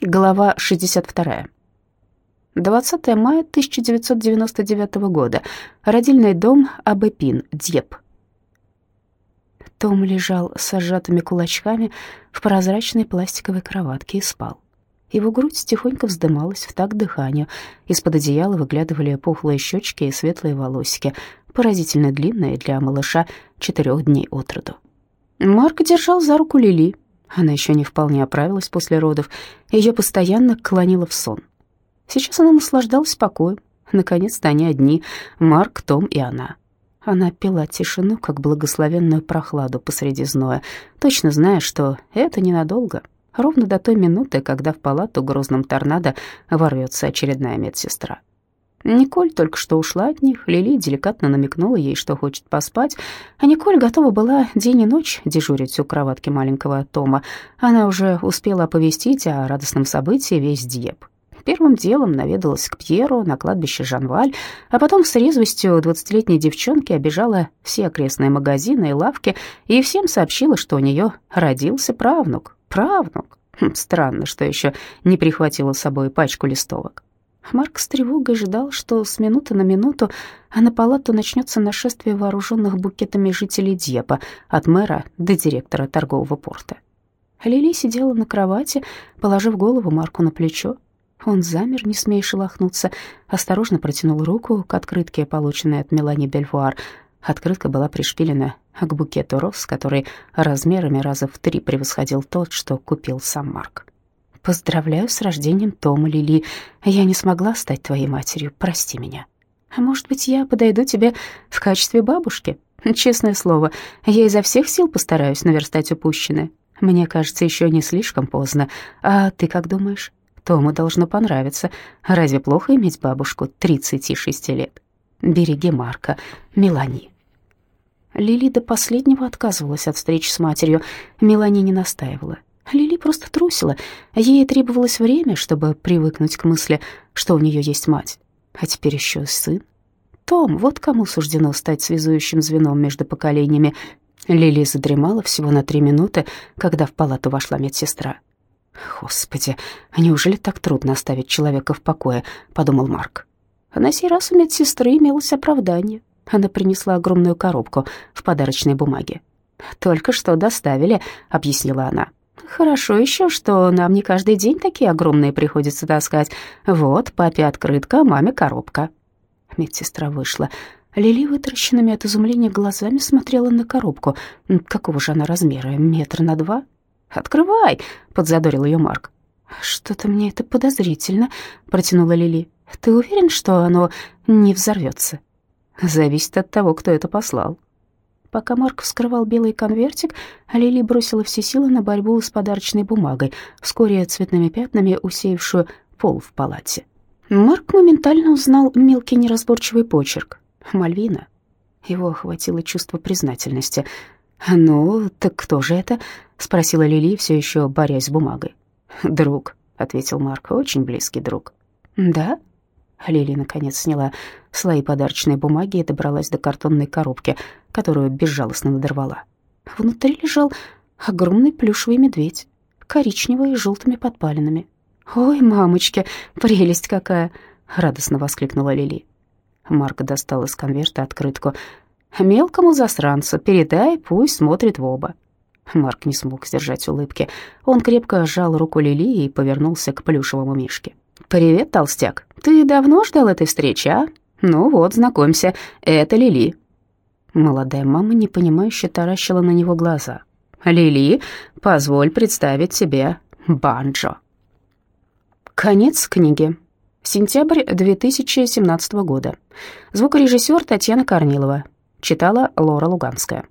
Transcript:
Глава 62. 20 мая 1999 года. Родильный дом Абепин, Дьеп. Том лежал с сжатыми кулачками в прозрачной пластиковой кроватке и спал. Его грудь тихонько вздымалась в такт дыханию. Из-под одеяла выглядывали пухлые щечки и светлые волосики, поразительно длинные для малыша четырех дней от роду. Марк держал за руку Лили, она еще не вполне оправилась после родов, ее постоянно клонило в сон. Сейчас она наслаждалась покоем. Наконец-то они одни, Марк, Том и она. Она пила тишину, как благословенную прохладу посреди зноя, точно зная, что это ненадолго, ровно до той минуты, когда в палату грозным торнадо ворвется очередная медсестра. Николь только что ушла от них, Лили деликатно намекнула ей, что хочет поспать, а Николь готова была день и ночь дежурить у кроватки маленького Тома. Она уже успела оповестить о радостном событии весь Дьеп. Первым делом наведалась к Пьеру на кладбище Жанваль, а потом с резвостью двадцатилетней девчонки обижала все окрестные магазины и лавки и всем сообщила, что у нее родился правнук. Правнук! Хм, странно, что еще не прихватила с собой пачку листовок. Марк с тревогой ждал, что с минуты на минуту на палату начнется нашествие вооруженных букетами жителей Дьепа, от мэра до директора торгового порта. Лили сидела на кровати, положив голову Марку на плечо. Он замер, не смея шелохнуться, осторожно протянул руку к открытке, полученной от Мелани Бельвуар. Открытка была пришпилена к букету роз, который размерами раза в три превосходил тот, что купил сам Марк. Поздравляю с рождением Тома, Лили. Я не смогла стать твоей матерью, прости меня. А может быть, я подойду тебе в качестве бабушки? Честное слово, я изо всех сил постараюсь наверстать упущенное. Мне кажется, еще не слишком поздно. А ты как думаешь? Тому должно понравиться. Разве плохо иметь бабушку 36 лет? Береги Марка, Мелани. Лили до последнего отказывалась от встречи с матерью. Мелани не настаивала. Лили просто трусила. Ей требовалось время, чтобы привыкнуть к мысли, что у нее есть мать. А теперь еще сын. Том, вот кому суждено стать связующим звеном между поколениями. Лили задремала всего на три минуты, когда в палату вошла медсестра. «Господи, неужели так трудно оставить человека в покое?» — подумал Марк. А на сей раз у медсестры имелось оправдание. Она принесла огромную коробку в подарочной бумаге. «Только что доставили», — объяснила она. Хорошо еще, что нам не каждый день такие огромные приходится таскать. Вот, папе открытка, маме коробка». Медсестра вышла. Лили вытаращенными от изумления глазами смотрела на коробку. Какого же она размера? Метр на два? «Открывай!» — подзадорил ее Марк. «Что-то мне это подозрительно», — протянула Лили. «Ты уверен, что оно не взорвется?» «Зависит от того, кто это послал», Пока Марк вскрывал белый конвертик, Лили бросила все силы на борьбу с подарочной бумагой, вскоре цветными пятнами усеявшую пол в палате. Марк моментально узнал мелкий неразборчивый почерк. «Мальвина». Его охватило чувство признательности. «Ну, так кто же это?» — спросила Лили, все еще борясь с бумагой. «Друг», — ответил Марк, — «очень близкий друг». «Да?» Лили наконец сняла слои подарочной бумаги и добралась до картонной коробки, которую безжалостно надорвала. Внутри лежал огромный плюшевый медведь, коричневый и желтыми подпалинами. «Ой, мамочки, прелесть какая!» — радостно воскликнула Лили. Марк достал из конверта открытку. «Мелкому засранцу передай, пусть смотрит в оба». Марк не смог сдержать улыбки. Он крепко сжал руку Лили и повернулся к плюшевому мишке. «Привет, толстяк. Ты давно ждал этой встречи, а? Ну вот, знакомься, это Лили». Молодая мама непонимающе таращила на него глаза. «Лили, позволь представить тебе Банджо». Конец книги. Сентябрь 2017 года. Звукорежиссер Татьяна Корнилова. Читала Лора Луганская.